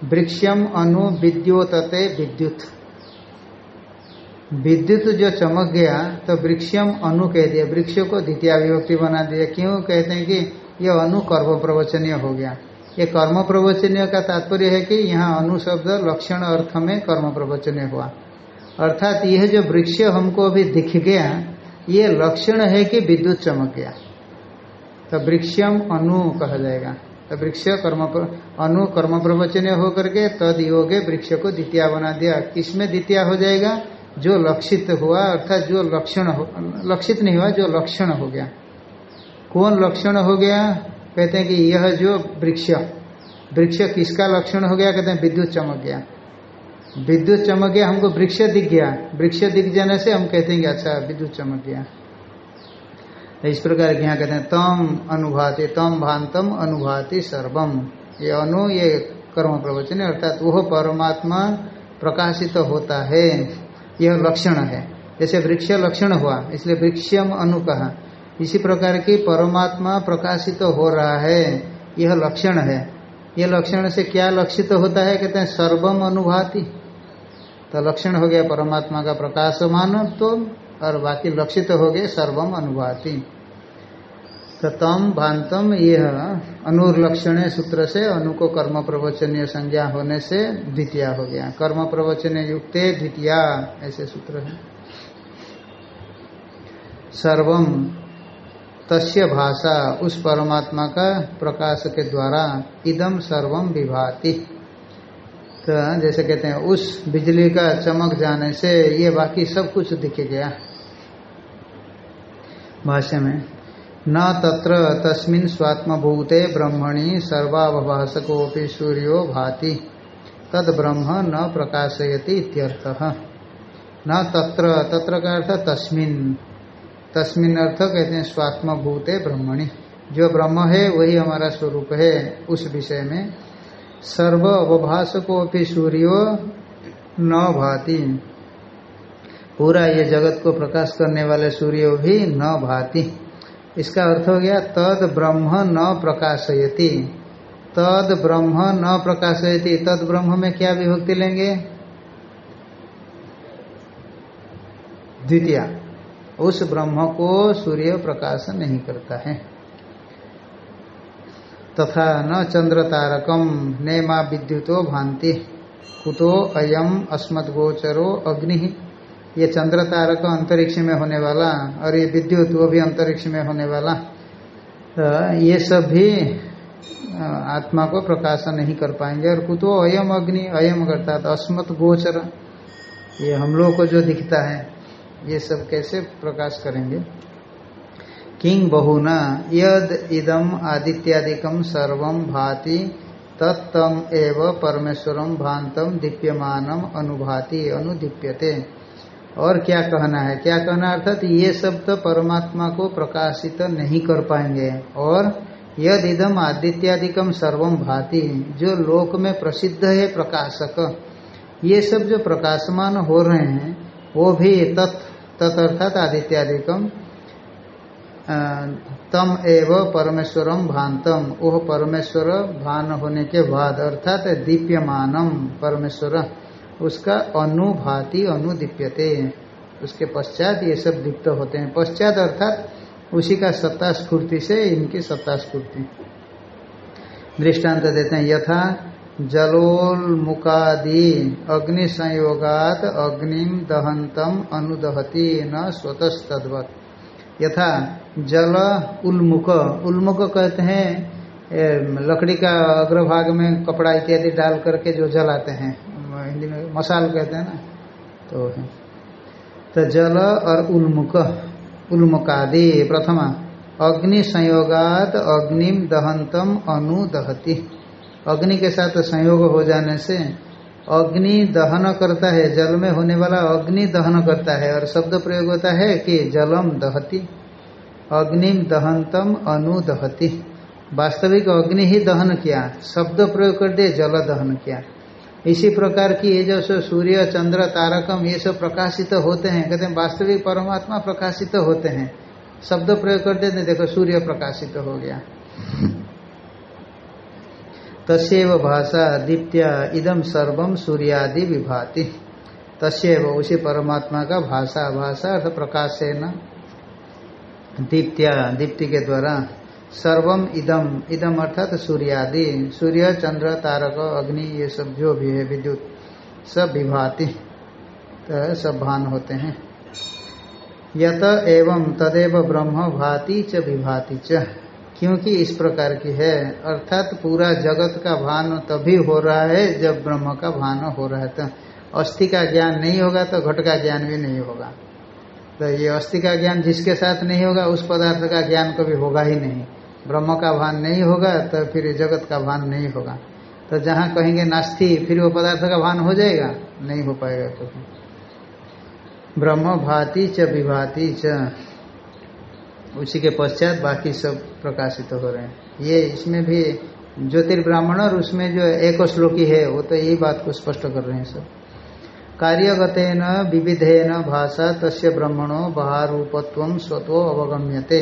वृक्षम अनु विद्योतते विद्युत। विद्युत जो चमक गया तो वृक्षम अनु कह दिया। वृक्ष को द्वितीय विभक्ति बना दिया। क्यों? कहते हैं कि यह अनु कर्म प्रवचनीय हो गया। ये कर्म प्रवचनीय का तात्पर्य है कि यहाँ अनु शब्द लक्षण अर्थ में कर्म प्रवचनीय हुआ। अर्थात यह जो वृक्ष हमको अभी दिख गया, ये लक्षण है कि विद्युत चमक गया। तो वृक्षम अनु कहा जाएगा। तो वृक्ष कर्म अनु कर्म प्रवचनीय होकर के तद योगे वृक्ष को द्वितीय बना दिया। किसमें द्वितीय हो जाएगा? जो लक्षित हुआ, अर्थात जो लक्षण लक्षित नहीं हुआ, जो लक्षण हो गया। कौन लक्षण हो गया? कहते हैं कि यह जो वृक्ष वृक्ष किसका लक्षण हो गया? कहते हैं विद्युत चमक गया। विद्युत चमक गया, हमको वृक्ष दिख गया। वृक्ष दिख जाने से हम कहते हैं कि अच्छा विद्युत चमक गया। इस प्रकार के यहाँ कहते हैं, तम अनुभाति, तम भांतम अनुभाति सर्वम। ये अनु, ये कर्म प्रवचन अर्थात वह परमात्मा प्रकाशित तो होता है। यह लक्षण है। जैसे वृक्ष लक्षण हुआ, इसलिए वृक्षम अनु कहा इसी प्रकार की परमात्मा प्रकाशित तो हो रहा है, यह लक्षण है। यह लक्षण से क्या लक्षित तो होता है? कहते हैं सर्वम अनुभाति। तो लक्षण हो गया परमात्मा का प्रकाशमान तो और बाकी लक्षित तो हो गए सर्वम अनुभाति। तम भांतम यह अनुर्लक्षण सूत्र से अनु को कर्म प्रवचनीय संज्ञा होने से द्वितीय हो गया। कर्म प्रवचनीय युक्त द्वितीय, ऐसे सूत्र है। सर्वम तस्य भाषा, उस परमात्मा का प्रकाश के द्वारा इदम सर्वम विभाति। तो जैसे कहते हैं, उस बिजली का चमक जाने से ये बाकी सब कुछ दिख गया। भाष्य में न तत्र तस्मिन् स्वात्मभूते ब्रह्मणि सूर्यो भाति। तद ब्रह्म न प्रकाशयति इत्यर्थः। न तत्र तत्र का अर्थ तस्मिन। तस्मिन अर्थ कहते हैं स्वात्म भूते ब्रह्मणि। जो ब्रह्म है, वही हमारा स्वरूप है उस विषय में। सर्व भी सूर्यो न भाति। पूरा ये जगत को प्रकाश करने वाले सूर्य भी न भाति। इसका अर्थ हो गया, तद ब्रह्म न प्रकाशयति। तद ब्रह्म न प्रकाशयति। तद ब्रह्म में क्या विभक्ति लेंगे? द्वितीय, उस ब्रह्म को सूर्य प्रकाश नहीं करता है। तथा न चंद्र तारकम, नेमा विद्युतो भांति कुतो अयम अस्मद गोचरो अग्नि। ये चंद्र तारक अंतरिक्ष में होने वाला और ये विद्युत वो भी अंतरिक्ष में होने वाला तो ये सब भी आत्मा को प्रकाश नहीं कर पाएँगे। और कुतो अयम अग्नि, अयम करता था अस्मत गोचर, ये हम लोग को जो दिखता है, ये सब कैसे प्रकाश करेंगे? किंग बहुना, यद इदम आदित्यादिकम सर्व भाति, तत्तम एव परमेश्वरम भांतम दीप्यमानम अनुभाति अनुदीप्यते। और क्या कहना है? क्या कहना अर्थात ये सब तो परमात्मा को प्रकाशित तो नहीं कर पाएँगे। और यद इदम आदित्यादिकम सर्वम भाति, जो लोक में प्रसिद्ध है प्रकाशक, ये सब जो प्रकाशमान हो रहे हैं, वो भी तत् तत् आदित्यादिकम तम एव परमेश्वरम भांतम वह परमेश्वर, भान होने के बाद, अर्थात दीप्यमानम परमेश्वर। उसका अनुभाति अनुदीप्यते। उसके पश्चात ये सब दीप्त होते हैं। पश्चात अर्थात उसी का सत्ता स्फूर्ति से इनकी सत्ता स्फूर्ति दृष्टांत देते हैं, यथा जलोन्मुखादि अग्नि संयोगात अग्निम दहंतम अनुदहती न स्वतस्तवत यथा जल उल्मुख उल्मुख कहते हैं लकड़ी का अग्रभाग में कपड़ा इत्यादि डाल करके जो जलाते हैं हिंदी में मसाल कहते हैं ना तो तो जल और उल्मुख, उल्मुखादि, प्रथमा, अग्नि संयोगात अग्निम दहंतम अनुदहती अग्नि के साथ संयोग हो जाने से अग्नि दहन करता है, जल में होने वाला अग्नि दहन करता है, और शब्द प्रयोग होता है कि जलम दहती। अग्निम दहंतम अनुदहती वास्तविक अग्नि ही दहन किया, शब्द प्रयोग कर दे, जल दहन किया। इसी प्रकार की ये जो सूर्य, चंद्र, तारकम, ये सब प्रकाशित तो होते हैं। कहते हैं, वास्तविक परमात्मा प्रकाशित तो होते हैं। शब्द प्रयोग कर देते देखो सूर्य प्रकाशित तो हो गया। तस्व भाषा दीप्त्या इदम सर्वम सूर्यादि विभाति। तस्व उसी परमात्मा का भाषा भाषा अर्थ प्रकाश से न दीप्त्या दीप्ति के द्वारा सर्वम इदम। इदम अर्थात सूर्यादि। सूर्य, चंद्र, तारक, अग्नि, ये सब जो भी है, विद्युत, सब विभाति तो सब भान होते हैं। यत एवं तदेव ब्रह्म भाति च विभाति च। क्योंकि इस प्रकार की है, अर्थात पूरा जगत का भान तभी हो रहा है, जब ब्रह्म का भान हो रहा है। तो अस्थि का ज्ञान नहीं होगा तो घट का ज्ञान भी नहीं होगा। तो ये अस्थि का ज्ञान जिसके साथ नहीं होगा, उस पदार्थ का ज्ञान कभी होगा ही नहीं। ब्रह्म का भान नहीं होगा तो फिर जगत का भान नहीं होगा। तो जहाँ कहेंगे नास्ति, फिर वो पदार्थ का भान हो जाएगा? नहीं हो पाएगा तो ब्रह्म भाति च विभाति च। उसी के पश्चात बाकी सब प्रकाशित हो रहे हैं। ये इसमें भी ज्योतिर्ब्राह्मण और उसमें जो एक श्लोकी है, वो तो यही बात को स्पष्ट कर रहे हैं सब। कार्यगतेन विविधेन भाषा तस्य ब्रह्मणो बहारूपत्व स्वतो अवगम्यते।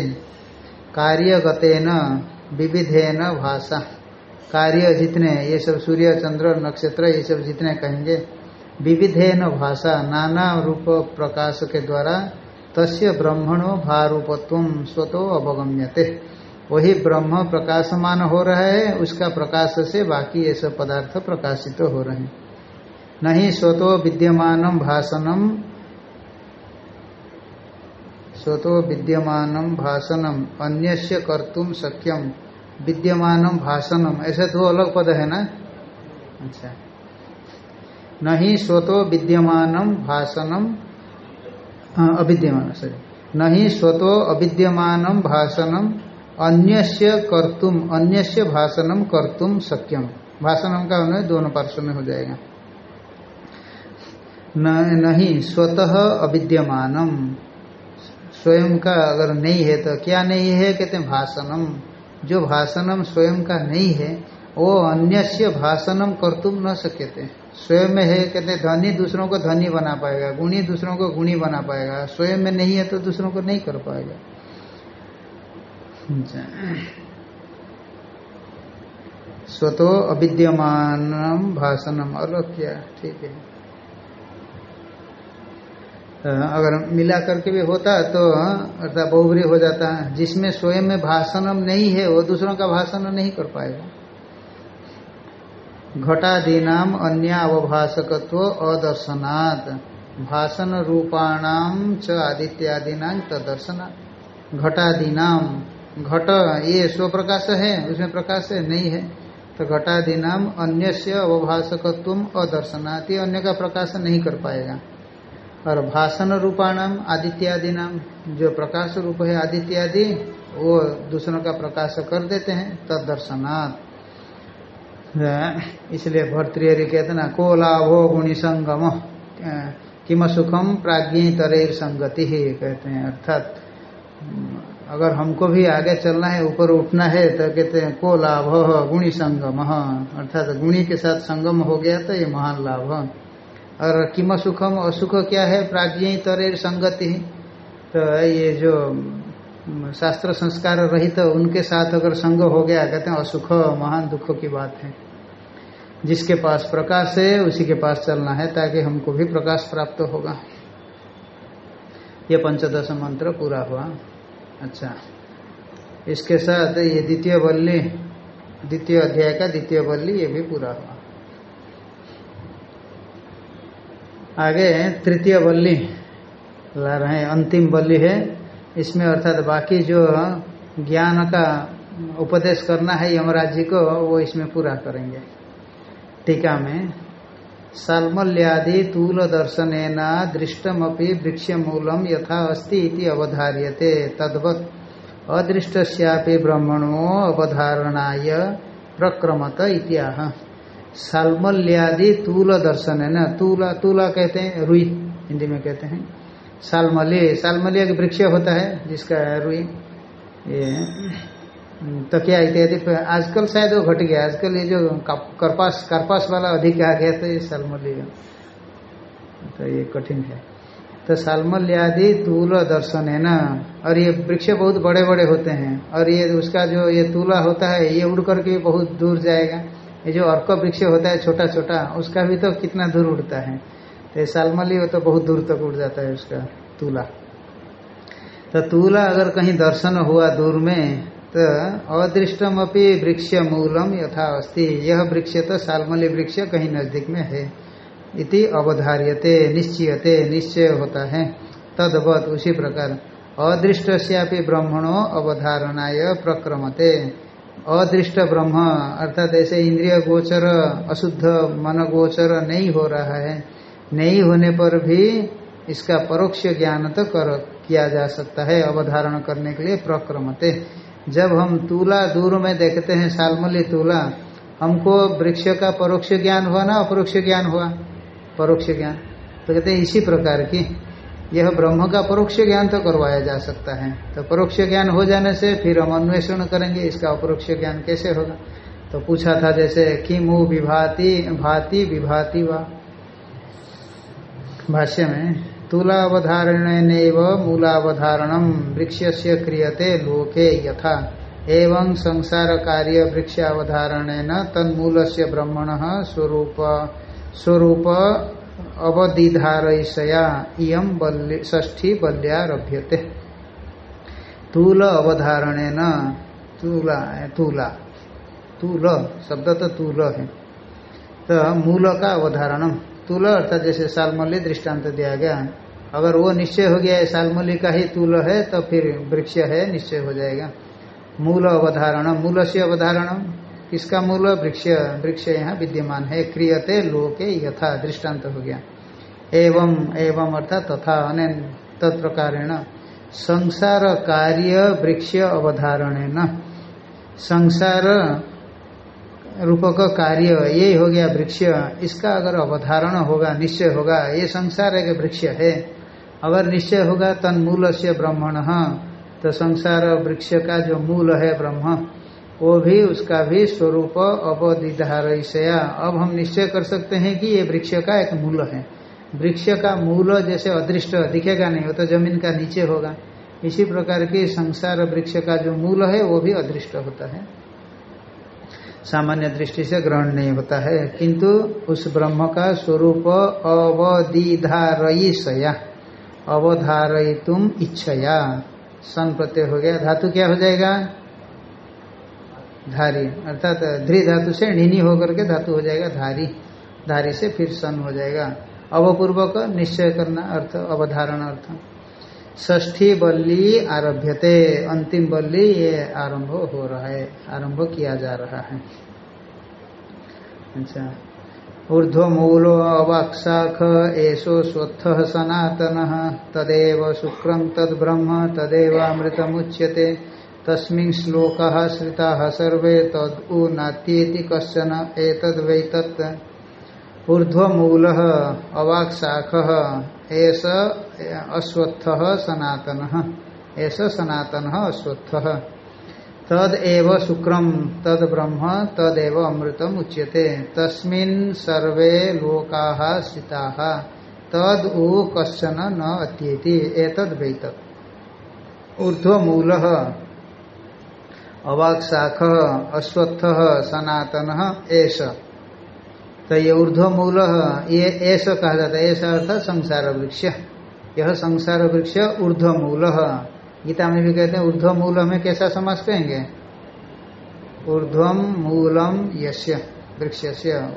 कार्यगतेन, विविधेन भाषा। कार्य जितने, ये सब सूर्य, चंद्र, नक्षत्र, ये सब जितने कहेंगे, विविधेन भाषा, नाना रूप प्रकाश के द्वारा तस्य ब्रह्मणो भारूपत्व स्वतो अवगम्यते। वही ब्रह्म प्रकाशमान हो रहा है, उसका प्रकाश से बाकी ये सब पदार्थ प्रकाशित तो हो रहे हैं। नहीं स्वतो विद्यमान भाषणम स्वतो विद्यमान भाषणम अन्य कर्तुम सक्यम विद्यमान भाषणम, ऐसे दो अलग पद है ना? अच्छा। नहीं स्वतो विद्यमान भाषणम अविद्यमान सॉरी नहीं स्वतो अविद्यमान भाषणम, अन्यस्य कर्तुम अन्यस्य भाषणम कर्तुम सक्यम भाषणम का उन्हें दोनों पार्श्व में हो जाएगा। नहीं, स्वतः अविद्यमानम। स्वयं का अगर नहीं है तो क्या नहीं है? कहते भाषणम। जो भाषणम स्वयं का नहीं है, वो अन्य भाषणम कर तुम न सकते स्वयं में है, कहते धनी दूसरों को धनी बना पाएगा, गुणी दूसरों को गुणी बना पाएगा। स्वयं में नहीं है तो दूसरों को नहीं कर पाएगा। स्वतो अविद्यमान भाषणम। अलग क्या? ठीक है। अगर मिला करके भी होता तो अर्थात बहुबरी हो जाता। है जिसमें स्वयं में भाषणम नहीं है, वो दूसरों का भाषण नहीं कर पाएगा। घटादीनाम अन्य अवभाषकत्व अदर्शनात्। भाषण रूपाणाम च आदित्यादीना तदर्शना घटादीनाम। घट, ये स्व प्रकाश है, उसमें प्रकाश है नहीं है। तो घटादीनाम अन्य से अवभाषकत्व अदर्शनात् अन्य का प्रकाश नहीं कर पाएगा। और भाषण रूपाणाम आदित्यादि नाम जो प्रकाश रूप है आदित्यादि, वो दूसरों का प्रकाश कर देते हैं तद दर्शनाथ इसलिए भर्तृहरि कहते ना, को लाभो गुणी संगम किम सुखम प्राज्ञी तरेर संगति ही कहते हैं, अर्थात अगर हमको भी आगे चलना है, ऊपर उठना है तो कहते हैं, को लाभ गुणी संगम अर्थात गुणी के साथ संगम हो गया तो ये महान लाभ और किम सुखम असुख क्या है? प्राज्ञ तरेर संगति। तो ये जो शास्त्र संस्कार रहित तो उनके साथ अगर संग हो गया, कहते हैं असुख महान दुख की बात है। जिसके पास प्रकाश है, उसी के पास चलना है, ताकि हमको भी प्रकाश प्राप्त होगा। ये पंचदश मंत्र पूरा हुआ। अच्छा। इसके साथ ये द्वितीय बल्ली द्वितीय अध्याय का द्वितीय बल्ली ये भी पूरा हुआ। आगे तृतीय बल्ली ला रहे अंतिम बल्ली है। इसमें अर्थात बाकी जो ज्ञान का उपदेश करना है यमराज जी को, वो इसमें पूरा करेंगे। टीका में, सालमल्यादि तूल दर्शन दृष्टमपि वृक्ष मूलम यथा अस्ति इति अवधार्यते। तद्वत अदृष्टस्यापि ब्रह्मणो अवधारणाय प्रक्रमत इत्याह। सालमल्यादि तूल दर्शन है ना? तूला तूला कहते हैं, रुई, हिंदी में कहते हैं। सालमल्य सालमल्य वृक्ष होता है, जिसका रुई, ये तो क्या इत्यादि आजकल शायद वो घट गया, आजकल ये जो करपास करपास वाला अधिक आ गया था ये सालमल्य तो ये कठिन है। तो सालमल्य आदि तूल दर्शन है ना? और ये वृक्ष बहुत बड़े बड़े होते हैं। और ये, उसका जो ये तूला होता है, ये उड़ करके बहुत दूर जाएगा। ये जो अर्क वृक्ष होता है छोटा छोटा, उसका भी तो कितना दूर उड़ता है। तो सालमली वो तो बहुत दूर तक उड़ जाता है उसका तूला। तो तूला अगर कहीं दर्शन हुआ दूर में तो अदृष्टम अपनी वृक्ष मूलम यथा अस्ति यह वृक्ष तो सालमली वृक्ष कहीं नज़दीक में है। इति अवधार्यते, निश्चयते, निश्चय होता है। तदवत उसी प्रकार। अदृष्ट से ब्रह्मणो अवधारणाय प्रक्रमते। अदृष्ट ब्रह्म, अर्थात ऐसे इंद्रिय गोचर, अशुद्ध मन गोचर नहीं हो रहा है। नहीं होने पर भी इसका परोक्ष ज्ञान तो कर, किया जा सकता है अवधारण करने के लिए प्रक्रमते। जब हम तूला दूर में देखते हैं, सालमली तूला, हमको वृक्ष का परोक्ष ज्ञान हुआ ना अपरोक्ष ज्ञान हुआ? परोक्ष ज्ञान। तो कहते हैं इसी प्रकार की। यह ब्रह्म का परोक्ष ज्ञान तो करवाया जा सकता है। तो परोक्ष ज्ञान हो जाने से फिर हम अन्वेषण करेंगे, इसका अपरोक्ष ज्ञान कैसे होगा? तो पूछा था जैसे कि मुह विभाति, भाति विभाति व? भाष्य में तुलावधारण मूलावधारण वृक्ष से क्रियते लोके यथा। एवं संसार कार्य वृक्षावधारण तन्मूल से ब्रह्मण स्वरूप स्वरूप अवधिधारयया इयम ष्ठी बल्यारभ्यते। तूल अवधारण तूला तूला। तूल शब्द तो तूल है। तो मूल का अवधारणम तूल अर्थात जैसे सालमल्य दृष्टांत दिया गया, अगर वो निश्चय हो गया है सालमली का ही तूल है तो फिर वृक्ष है, निश्चय हो जाएगा। मूल अवधारण मूल से अवधारण। किसका मूल वृक्ष वृक्ष यहाँ विद्यमान है, क्रियते लोके यथा, दृष्टांत हो गया। एवं एवं अर्थात तथा अन तत्प्रकारेण, संसार कार्य वृक्ष अवधारण संसार रूपक कार्य यही हो गया वृक्ष, इसका अगर अवधारण होगा, निश्चय होगा, ये संसार एक वृक्ष है। अगर निश्चय होगा तन मूल से ब्रह्मण तो संसार वृक्ष का जो मूल है ब्रह्म। वो भी उसका भी स्वरूप अवधिधारया अब हम निश्चय कर सकते हैं कि ये वृक्ष का एक मूल है। वृक्ष का मूल जैसे अदृष्ट दिखेगा नहीं, वो तो ज़मीन का नीचे होगा। इसी प्रकार की संसार वृक्ष का जो मूल है, वो भी अदृष्ट होता है। सामान्य दृष्टि से ग्रहण नहीं होता है, किंतु उस ब्रह्म का स्वरूप अवधिधारयिषया अवधारय तुम इच्छया। सन प्रत्यय हो गया, धातु क्या हो जाएगा? धारी। अर्थात ध्री धातु से नीनी होकर के धातु हो जाएगा धारी। धारी से फिर सन हो जाएगा। अवपूर्वक निश्चय करना अर्थ, अवधारण अर्थ। ष्ठी बल्ली आरभ्यते। अंतिम बल्ली ये आरंभ हो रहा है, आरंभ किया जा रहा है। अच्छा। ऊर्ध्व मूलो अवाक्षाख एषो स्वत्थ सनातन। तदेव शुक्रम तद ब्रह्म तदेवामृतमुच्यते। तस्मिन् श्लोक श्रिता सर्वे तद उ नात्येति कशन एतद वैतत् ऊर्ध्व मूल अवाक शाख एस अश्वत्थ सनातन एस सनातन अश्वत्थ। तद एव शुक्रम तद ब्रह्म, तदेव अमृतम उच्यते। तस्मिन् सर्वे लोका स्थिता। तद उ कशन न अत्येति, एतद वैतत्। ऊर्ध्व मूल अवाक शाख अश्वत्थ, सनातन, एष। तो ये ऊर्ध्व मूल ये ऐसा कहा जाता है ऐसा अर्थात संसार वृक्ष यह संसार वृक्ष ऊर्ध्व मूल गीता में भी कहते हैं ऊर्ध्व मूल में कैसा समास कहेंगे ऊर्ध्वम मूलम यश्य वृक्ष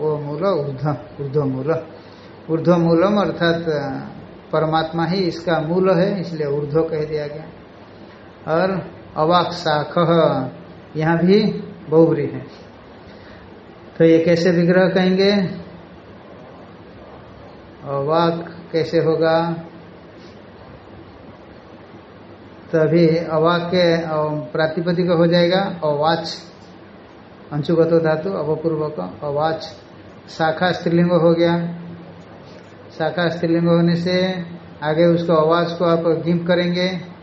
वो मूल ऊर्ध ऊर्ध्व मूल ऊर्ध्व मूलम अर्थात, परमात्मा ही इसका मूल है, इसलिए ऊर्ध्व कह दिया गया। और अवाक शाख यहाँ भी बहुबरी है। तो ये कैसे विग्रह कहेंगे? अवाक कैसे होगा? तभी अवाक के प्रातिपदिक हो जाएगा। अवाच, अंशुगत धातु, अवपूर्वक, अवाच। शाखा स्त्रीलिंग हो गया। शाखा स्त्रीलिंग होने से आगे उसको आवाज़ को आप घीप करेंगे।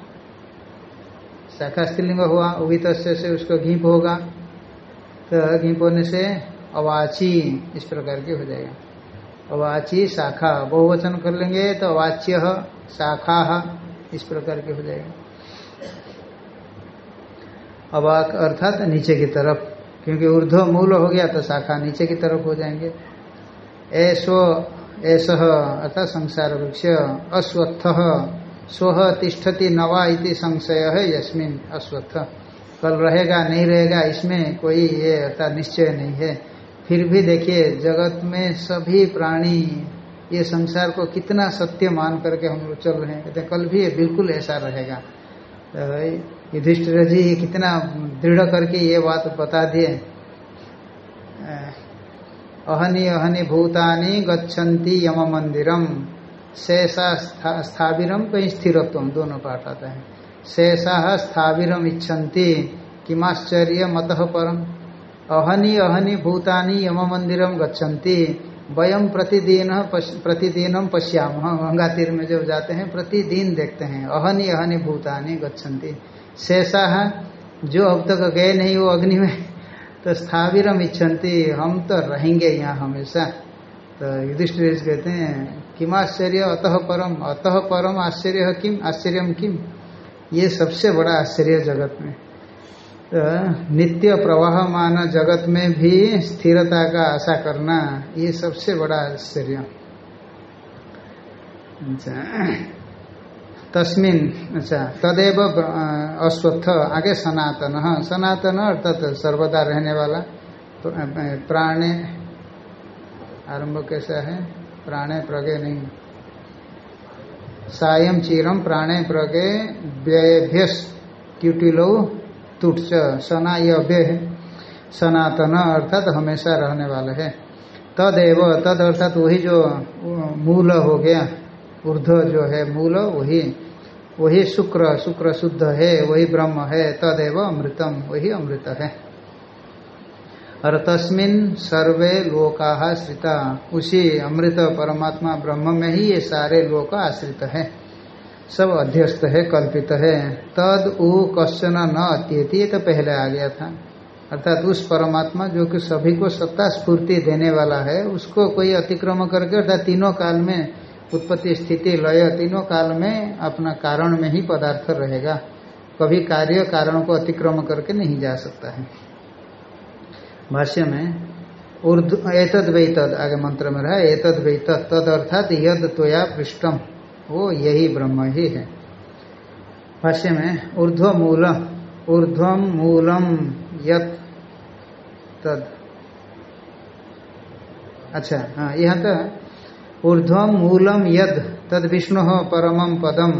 शाखा स्त्रीलिंग हुआ उगित से उसको घीप होगा तो घीप होने से अवाची इस प्रकार की हो जाएगा। अवाची शाखा, बहुवचन कर लेंगे तो अवाच्य शाखा इस प्रकार के हो जाएगा। अवाक अर्थात नीचे की तरफ़, क्योंकि ऊर्ध्व मूल हो गया तो शाखा नीचे की तरफ़ हो जाएँगे। ऐसो, ऐस अर्थात संसार वृक्ष अश्वत्थ स्व तिष्ठति नवा इति संशय है यस्मिन अश्वत्थ कल रहेगा, नहीं रहेगा, इसमें कोई ये अर्थात निश्चय नहीं है। फिर भी देखिए, जगत में सभी प्राणी, ये संसार को कितना सत्य मान करके हम लोग चल रहे हैं। कहते कल भी ये बिल्कुल ऐसा रहेगा। तो युधिष्ठिर जी कितना दृढ़ करके ये बात बता दिए। अहनी अहनी भूतानी गच्छन्ति यम मंदिरम। शेषा स्थाविरम कहीं स्थिरत्व, दोनों पाठ आता है। शेषा स्थाविरम इच्छन्ति, किमाश्चर्य मत परम। अहनि अहनि भूतानि यम मंदिरम गच्छन्ति वयम प्रतिदिन प्रतिदिनम पश्याम। गंगा तीर में जब जाते हैं, प्रतिदिन देखते हैं, अहनि अहनि भूतानि गच्छन्ति। शेषा, जो अब तक गए नहीं, वो अग्नि में तो स्थाविरम इच्छन्ति, हम तो रहेंगे यहाँ हमेशा। तो युधिष्ठिर कहते हैं किम आश्चर्य? अतः परम। अतः परम आश्चर्य किम? आश्चर्य किम? ये सबसे बड़ा आश्चर्य जगत में। तो नित्य प्रवाहमान जगत में भी स्थिरता का आशा करना, ये सबसे बड़ा आश्चर्य। अच्छा। तस्मिन अच्छा तदेव अश्वत्थ आगे सनातन। सनातन अर्थात सर्वदा रहने वाला प्राणे, आरंभ कैसा है? प्राणे प्रगे नहीं। सायम चीरम प्राणे प्रगे व्ययभ्यस क्यूटिलो तुट सना ये अव्यय है। सनातन अर्थात हमेशा रहने वाले है। तदेव, तद अर्थात वही जो मूल हो गया। ऊर्ध जो है मूल, वही वही शुक्र शुक्र शुद्ध है, वही ब्रह्म है। तदेव अमृतम, वही अमृत है। और तस्मिन सर्वे लोका श्रिता। उसी अमृत परमात्मा ब्रह्म में ही ये सारे लोक आश्रित है। सब अध्यस्त है, कल्पित है। तद उ कश्चन न अत्यति तो पहले आ गया था। अर्थात उस परमात्मा जो कि सभी को सत्ता स्फूर्ति देने वाला है, उसको कोई अतिक्रम करके अर्थात तीनों काल में उत्पत्ति, स्थिति, लय, तीनों काल में अपना कारण में ही पदार्थ रहेगा। कभी कार्य कारण को अतिक्रम करके नहीं जा सकता है। भाष्य में उर्दू एतद वही तद, आगे मंत्र में रहा एतद वही तद तद अर्थात यद त्वया पृष्ठम। वो यही ब्रह्म ही है। भाष्य में ऊर्ध्व मूल, ऊर्ध्व मूलम यत तद। अच्छा हाँ यहाँ तो ऊर्ध्व मूलम यद, तद विष्णु परमम पदम।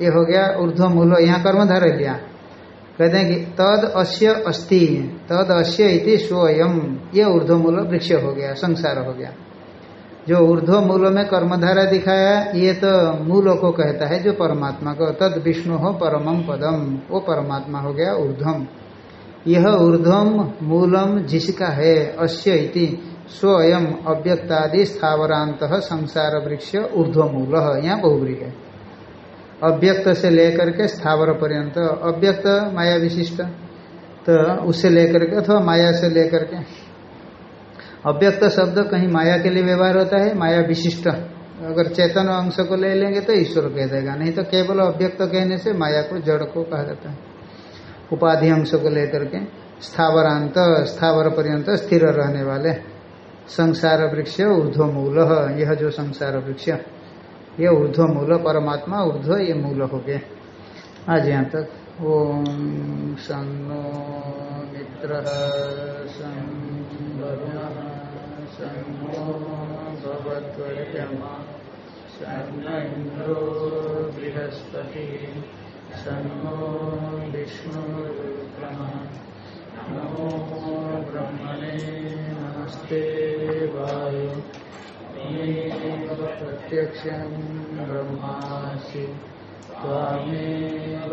ये हो गया ऊर्ध्व मूल, यहाँ कर्मधार लिया। कहते हैं कि तद अश्य अस्ति। तद अश्य स्वयं। ये ऊर्ध्व मूल वृक्ष हो गया, संसार हो गया। जो ऊर्ध्व मूल में कर्मधारा दिखाया, ये तो मूल को कहता है जो परमात्मा को। तद विष्णु हो परमम पदम। वो परमात्मा हो गया ऊर्ध्वम। यह ऊर्ध्वम, मूलम जिसका है अश्य इति स्वयं अव्यक्तादि स्थावरांत संसार वृक्ष ऊर्ध्व मूल यहाँ बहुबरी है। अव्यक्त से लेकर के स्थावर पर्यंत, अव्यक्त माया विशिष्ट तो उससे लेकर के अथवा माया से लेकर के। अव्यक्त शब्द कहीं माया के लिए व्यवहार होता है, माया विशिष्ट। अगर चेतन अंश को ले लेंगे तो ईश्वर कह देगा, नहीं तो केवल अव्यक्त कहने से माया को जड़ को कहा जाता है। उपाधि अंश को लेकर के स्थावरांत, स्थावर पर्यंत स्थिर रहने वाले। संसार वृक्ष ऊर्ध्व मूल यह जो संसार वृक्ष। ये ऊर्ध्व मूल, परमात्मा ऊर्ध्व, ये मूल हो गए। आज यहाँ तक। ओम सन्नो मित्र सन्नो बृहस्पति सन्नो विष्णु नमो ब्रह्मणे नमस्ते वायु प्रत्यक्षं ब्रह्मासि। त्वामेव